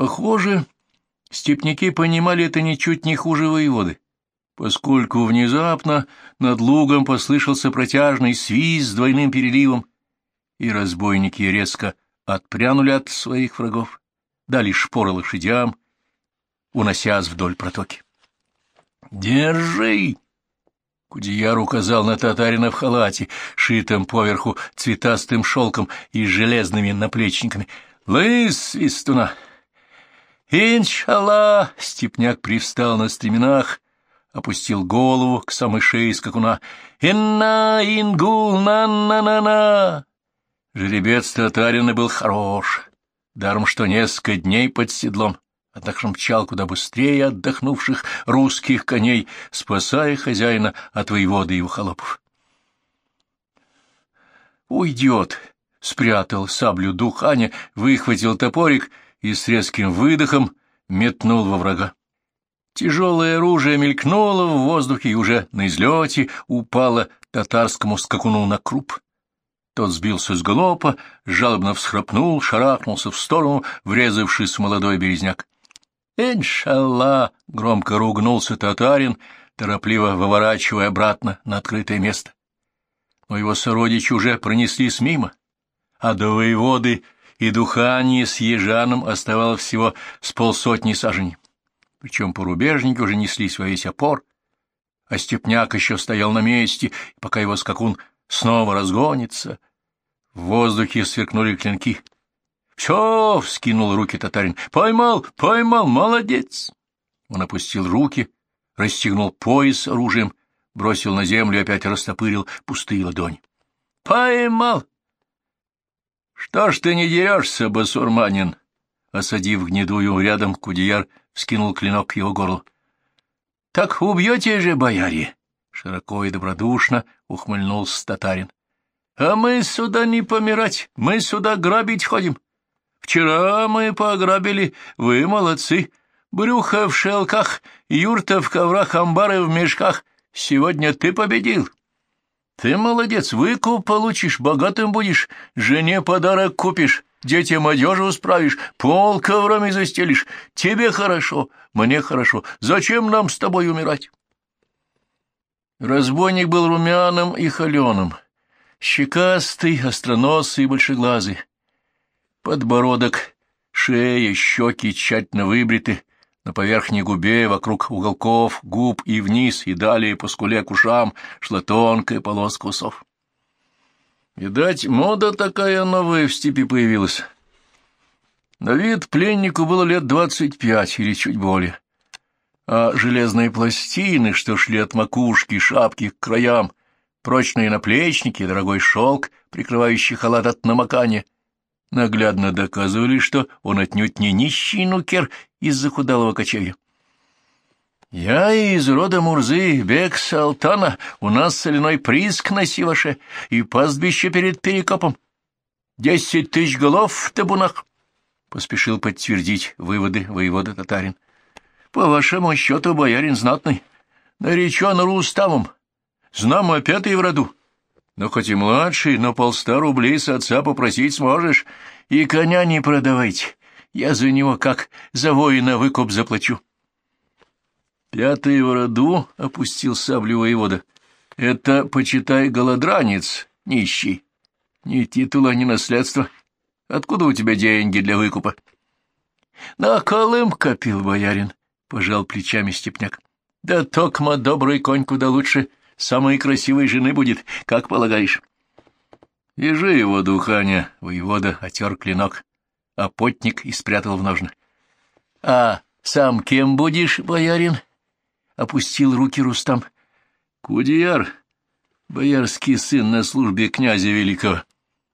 Похоже, степняки понимали это ничуть не хуже воеводы, поскольку внезапно над лугом послышался протяжный свист с двойным переливом, и разбойники резко отпрянули от своих врагов, дали шпоры лошадям, уносясь вдоль протоки. «Держи!» Кудеяр указал на татарина в халате, шитом поверху цветастым шелком и железными наплечниками. «Лыс, свистуна!» «Иншалла!» — степняк привстал на стременах, опустил голову к самой шее скакуна. «Инна, ингул, на-на-на-на!» Жеребец татарина был хорош, даром что несколько дней под седлом однако мчал куда быстрее отдохнувших русских коней, спасая хозяина от воеводы и его холопов. «Уйдет!» — спрятал саблю дух Аня, выхватил топорик и с резким выдохом метнул во врага. Тяжелое оружие мелькнуло в воздухе и уже на излете упало татарскому скакуну на круп. Тот сбился с галопа, жалобно всхрапнул, шарахнулся в сторону, врезавшись в молодой березняк. «Иншалла!» — громко ругнулся татарин, торопливо выворачивая обратно на открытое место. Но его сородичи уже пронеслись мимо, а до воеводы и духанье с ежаном оставалось всего с полсотни саженей. Причем порубежники уже неслись во весь опор, а степняк еще стоял на месте, пока его скакун снова разгонится. В воздухе сверкнули клинки — «Все!» — вскинул руки татарин. «Поймал! Поймал! Молодец!» Он опустил руки, расстегнул пояс оружием, бросил на землю и опять растопырил пустые ладони. «Поймал!» «Что ж ты не дерешься, басурманин?» Осадив гнедую рядом, Кудеяр вскинул клинок к его горлу. — Так убьете же, бояре! — широко и добродушно ухмыльнулся татарин. — А мы сюда не помирать, мы сюда грабить ходим. Вчера мы пограбили, вы молодцы. Брюхо в шелках, юрта в коврах, амбары в мешках. Сегодня ты победил. Ты молодец, выкуп получишь, богатым будешь, жене подарок купишь, детям одежу справишь, пол коврами застелишь. Тебе хорошо, мне хорошо. Зачем нам с тобой умирать? Разбойник был румяным и холеным, щекастый, остроносый и большеглазый. Подбородок, шея, щеки тщательно выбриты, на поверхней губе, вокруг уголков, губ и вниз, и далее по скуле к ушам шла тонкая полоска усов. Видать, мода такая новая в степи появилась. На вид пленнику было лет двадцать пять или чуть более, а железные пластины, что шли от макушки, шапки к краям, прочные наплечники, дорогой шелк, прикрывающий халат от намокания — наглядно доказывали, что он отнюдь не нищий нукер из захудалого кочевья. «Я из рода Мурзы, бег Салтана, у нас соляной прииск на Сиваше и пастбище перед Перекопом. Десять тысяч голов в табунах», — поспешил подтвердить выводы воевода татарин. «По вашему счету, боярин знатный, наречен Руставом, знамо пятый в роду, но хоть и младший, но полста рублей с отца попросить сможешь. И коня не продавайте. Я за него как за воина выкуп заплачу. Пятый в роду опустил саблю воевода. Это, почитай, голодранец, нищий. Ни титула, ни наследства. Откуда у тебя деньги для выкупа? — На колым копил боярин, — пожал плечами степняк. — Да токма добрый конь куда лучше — самой красивой жены будет, как полагаешь? Ежи его духания, воевода отер клинок, а потник и спрятал в ножны. — А сам кем будешь, боярин? — опустил руки Рустам. — Кудияр, боярский сын на службе князя великого.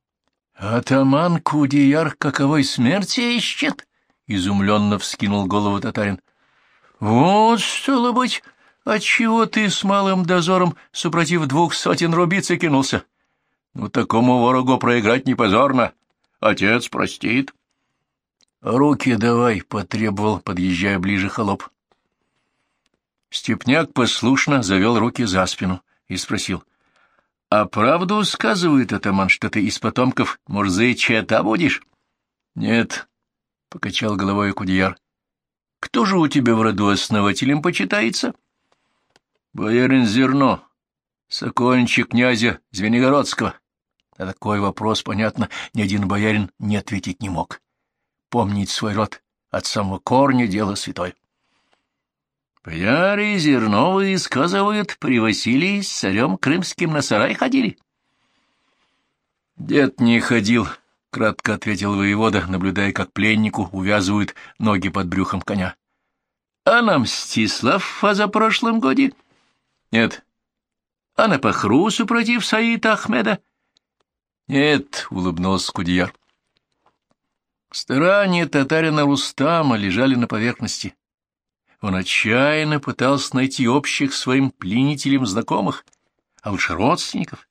— Атаман Кудияр каковой смерти ищет? — изумленно вскинул голову татарин. — Вот, стало быть... Отчего ты с малым дозором, супротив двух сотен рубицы, кинулся? Ну, такому ворогу проиграть не позорно. Отец простит. — Руки давай, — потребовал, подъезжая ближе холоп. Степняк послушно завел руки за спину и спросил. — А правду сказывает атаман, что ты из потомков Мурзы Чета будешь? — Нет, покачал головой Кудеяр. — Кто же у тебя в роду основателем почитается? — Боярин Зерно, сокольничек князя Звенигородского. На такой вопрос, понятно, ни один боярин не ответить не мог. Помнить свой род от самого корня — дело святое. Бояре Зерновые, сказывают, при Василии с царем крымским на сарай ходили. Дед не ходил, — кратко ответил воевода, наблюдая, как пленнику увязывают ноги под брюхом коня. — А нам Мстислав за прошлом годе? — Нет. — А на Пахрусу против Саида Ахмеда? — Нет, — улыбнулся Кудияр. Старания татарина Рустама лежали на поверхности. Он отчаянно пытался найти общих своим пленителям знакомых, а лучше родственников.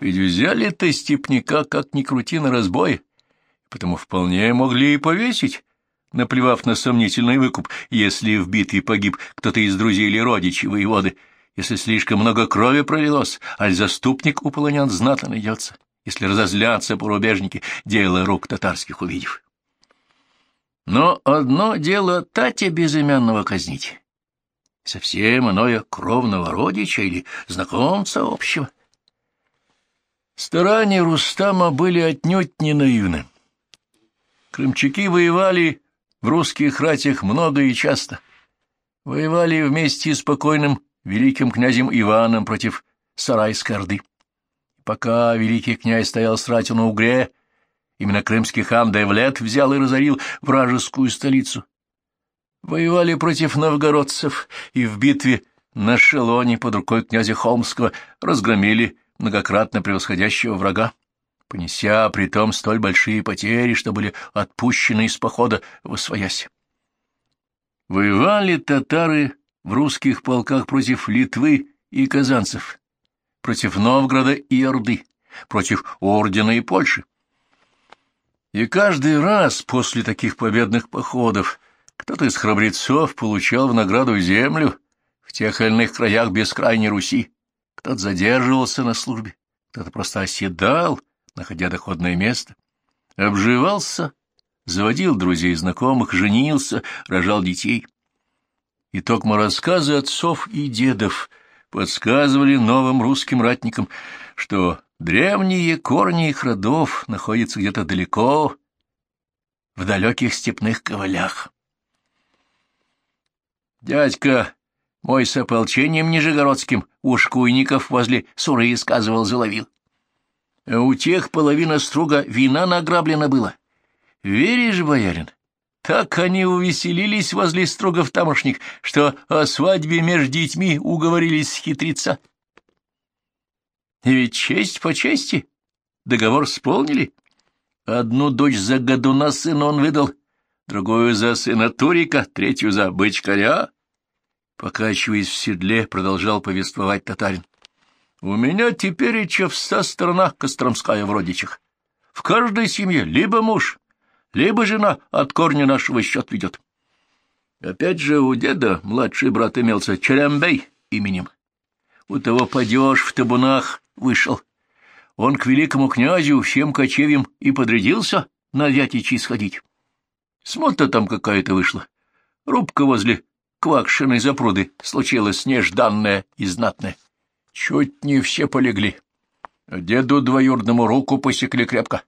Ведь взяли-то степняка, как ни крути, на разбой, потому вполне могли и повесить, наплевав на сомнительный выкуп, если в битве погиб кто-то из друзей или родичей воеводы, если слишком много крови пролилось, аль заступник у полонян знатно найдется, если разозлятся порубежники, дело рук татарских увидев. Но одно дело Татя безымянного казнить, совсем иное кровного родича или знакомца общего. Старания Рустама были отнюдь не наивны. Крымчаки воевали в русских ратях много и часто. Воевали вместе с покойным великим князем Иваном против Сарайской Орды. Пока великий князь стоял с ратью на Угре, Именно крымский хан Девлет взял и разорил вражескую столицу. Воевали против новгородцев и в битве на Шелоне под рукой князя Холмского разгромили многократно превосходящего врага, понеся при том столь большие потери, что были отпущены из похода в Освоясь. Воевали татары в русских полках против Литвы и казанцев, против Новгорода и Орды, против Ордена и Польши. И каждый раз после таких победных походов кто-то из храбрецов получал в награду землю в тех или иных краях бескрайней Руси, кто-то задерживался на службе, кто-то просто оседал, находя доходное место, обживался, заводил друзей и знакомых, женился, рожал детей. И токмо рассказы отцов и дедов подсказывали новым русским ратникам, что Древние корни их родов находятся где-то далеко, в далеких степных ковалях. Дядька мой с ополчением нижегородским у шкуйников возле Суры сказывал, заловил. А у тех половина струга вина награблена было. Веришь, боярин? Так они увеселились возле стругов тамошних, что о свадьбе между детьми уговорились хитриться. И ведь честь по чести. Договор исполнили. Одну дочь за годуна сына он выдал, другую за сына Турика, третью за бычкаря. Покачиваясь в седле, продолжал повествовать татарин. У меня теперь и вся страна Костромская в родичах. В каждой семье либо муж, либо жена от корня нашего счет ведет. Опять же у деда младший брат имелся Черембей именем. У того падеж в табунах вышел. Он к великому князю всем кочевьям и подрядился на Вятичи сходить. Смота там какая-то вышла. Рубка возле Квакшиной запруды случилась нежданная и знатная. Чуть не все полегли. Деду двоюродному руку посекли крепко.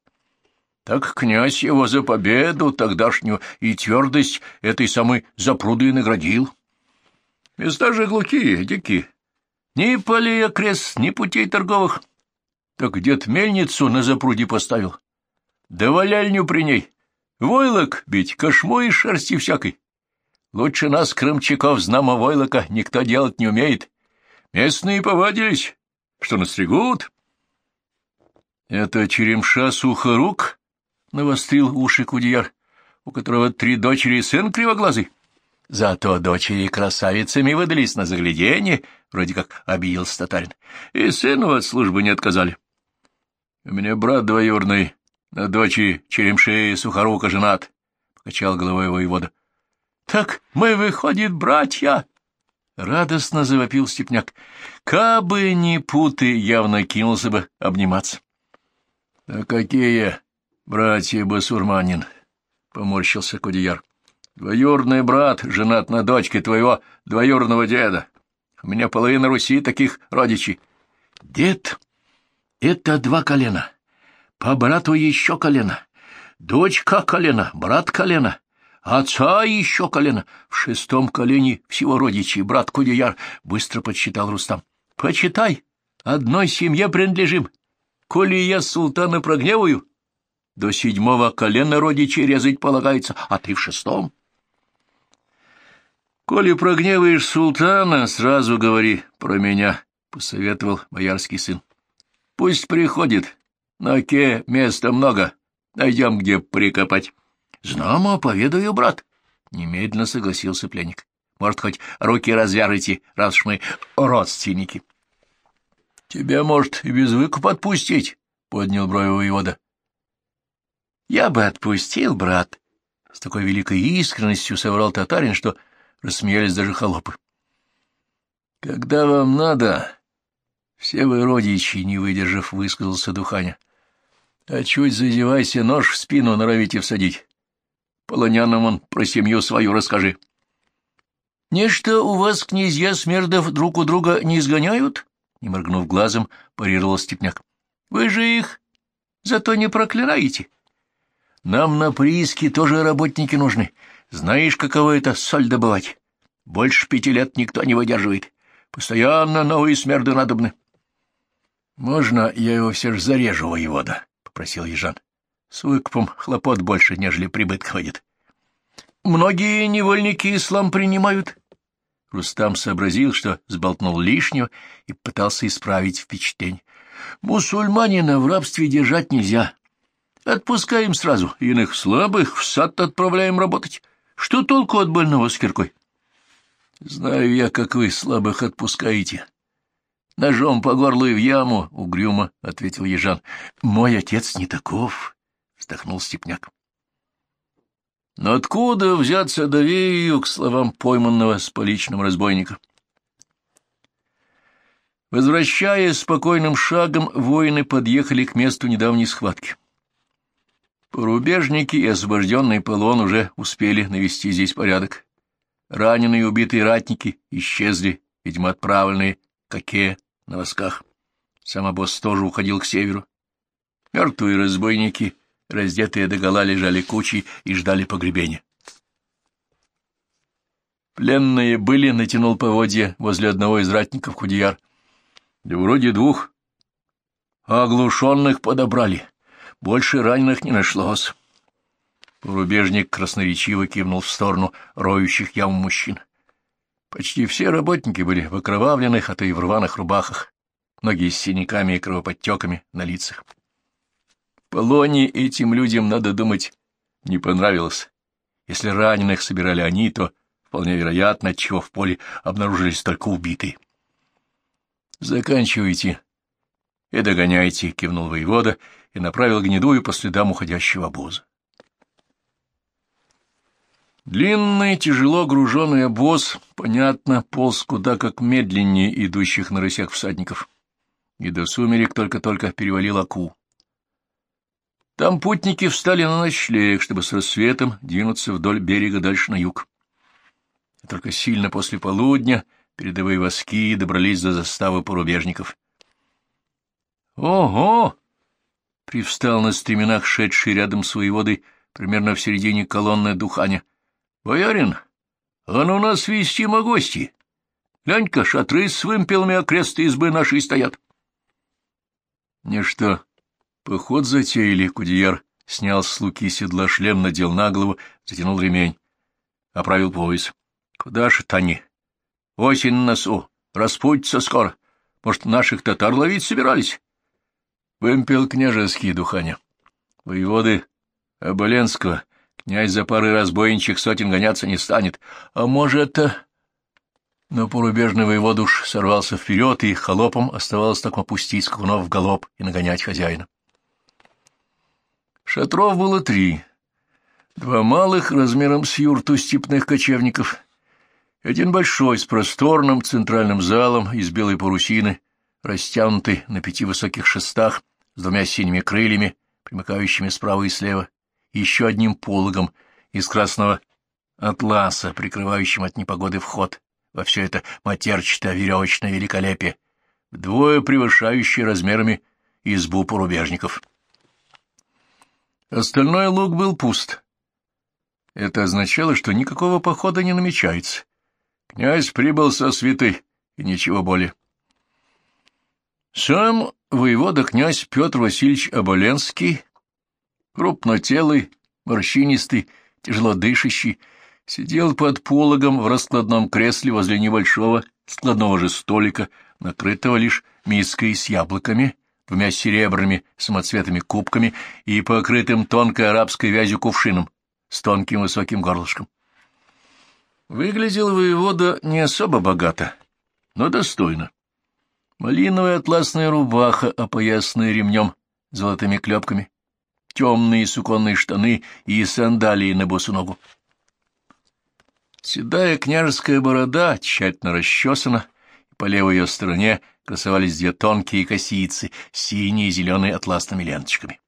Так князь его за победу тогдашнюю и твердость этой самой запруды наградил. Места же глухие, дикие, ни полей окрест, ни путей торговых. Так дед мельницу на запруде поставил. Да валяльню при ней. Войлок бить, кошму и шерсти всякой. Лучше нас, крымчаков, знамо войлока, никто делать не умеет. Местные повадились, что настригут. — Это черемша сухорук? — навострил уши Кудияр, у которого три дочери и сын кривоглазый. Зато дочери красавицами выдались на загляденье, вроде как обиделся татарин, и сыну от службы не отказали. У меня брат двоюрный, на дочери Черемшея Сухорука женат, — покачал головой воевода. — Так мы, выходит, братья! — радостно завопил степняк. — Кабы не путы, явно кинулся бы обниматься. — Да какие, братья Басурманин! поморщился Кудеяр. — Двоюродный брат женат на дочке твоего двоюродного деда. У меня половина Руси таких родичей. — Дед, это два колена. По брату еще колено. Дочка колено, брат колено. Отца еще колено. В шестом колене всего родичей. Брат Кудеяр быстро подсчитал Рустам. — Почитай, одной семье принадлежим. Коли я султана прогневаю, до седьмого колена родичей резать полагается, а ты в шестом. — Коли прогневаешь султана, сразу говори про меня, — посоветовал боярский сын. — Пусть приходит. На оке места много. Найдем, где прикопать. — Знамо, поведаю, брат. Немедленно согласился пленник. — Может, хоть руки развяжите, раз уж мы родственники. — Тебя, может, и без выкупа отпустить, — поднял брови воевода. — Я бы отпустил, брат, — с такой великой искренностью соврал татарин, что рассмеялись даже холопы. — Когда вам надо, все вы родичи, не выдержав, высказался Духаня. — А чуть зазевайся, нож в спину норовите всадить. Полонянам он про семью свою расскажи. — Нечто у вас, князья Смердов, друг у друга не изгоняют? — не моргнув глазом, парировал Степняк. — Вы же их зато не проклинаете. Нам на прииске тоже работники нужны. Знаешь, каково это соль добывать? Больше пяти лет никто не выдерживает. Постоянно новые смерды надобны. — Можно я его все же зарежу, воевода? — попросил Ежан. — С выкупом хлопот больше, нежели прибытка ходит. — Многие невольники ислам принимают. Рустам сообразил, что сболтнул лишнего и пытался исправить впечатление. — Мусульманина в рабстве держать нельзя. Отпускаем сразу, иных слабых в сад отправляем работать. Что толку от больного с киркой? — Знаю я, как вы слабых отпускаете. — Ножом по горлу и в яму, — угрюмо ответил Ежан. — Мой отец не таков, — вздохнул Степняк. Но откуда взяться доверию к словам пойманного с поличным разбойника? Возвращаясь спокойным шагом, воины подъехали к месту недавней схватки. Порубежники и освобожденный полон уже успели навести здесь порядок. Раненые и убитые ратники исчезли, видимо, отправленные к Оке на восках. Сам обоз тоже уходил к северу. Мертвые разбойники, раздетые догола, лежали кучей и ждали погребения. Пленные были, натянул поводья возле одного из ратников Худияр. Да вроде двух. Оглушенных подобрали. Больше раненых не нашлось. Порубежник красноречиво кивнул в сторону роющих яму мужчин. Почти все работники были в окровавленных, а то и в рваных рубахах, многие с синяками и кровоподтеками на лицах. Полоне этим людям, надо думать, не понравилось. Если раненых собирали они, то вполне вероятно, чего в поле обнаружились только убитые. «Заканчивайте и догоняйте», — кивнул воевода и направил гнедую по следам уходящего обоза. Длинный, тяжело груженный обоз, понятно, полз куда как медленнее идущих на рысях всадников, и до сумерек только-только перевалил Аку. Там путники встали на ночлег, чтобы с рассветом двинуться вдоль берега дальше на юг. И только сильно после полудня передовые воски добрались до заставы порубежников. «Ого!» — привстал на стременах шедший рядом с воеводой примерно в середине колонны Духаня. «Боярин, он у нас вестимо гости. Глянь-ка, шатры с вымпелами окрест избы нашей стоят». «Не что, поход затеяли?» — Кудеяр снял с луки седла шлем, надел на голову, затянул ремень, оправил пояс. «Куда ж это они? Осень на носу, распутится скоро. Может, наших татар ловить собирались?» Вымпел княжеские духаня. Воеводы Оболенского князь за пары разбойничьих сотен гоняться не станет. А может... Но порубежный воевод уж сорвался вперед, и холопом оставалось так опустить скакунов в галоп и нагонять хозяина. Шатров было три. Два малых, размером с юрту степных кочевников — один большой, с просторным центральным залом из белой парусины, растянутый на пяти высоких шестах, с двумя синими крыльями, примыкающими справа и слева, еще одним пологом из красного атласа, прикрывающим от непогоды вход во все это матерчатое веревочное великолепие, вдвое превышающее размерами избу порубежников. Остальной луг был пуст. Это означало, что никакого похода не намечается. Князь прибыл со свитой, и ничего более. Сам воевода князь Петр Васильевич Оболенский, крупнотелый, морщинистый, тяжело дышащий, сидел под пологом в раскладном кресле возле небольшого складного же столика, накрытого лишь миской с яблоками, двумя серебряными самоцветными кубками и покрытым тонкой арабской вязью кувшином с тонким высоким горлышком. Выглядел воевода не особо богато, но достойно. Малиновая атласная рубаха, опоясанная ремнем золотыми клепками, темные суконные штаны и сандалии на босу ногу. Седая княжеская борода тщательно расчесана, и по левой ее стороне красовались две тонкие косицы, синие и зеленые атласными ленточками.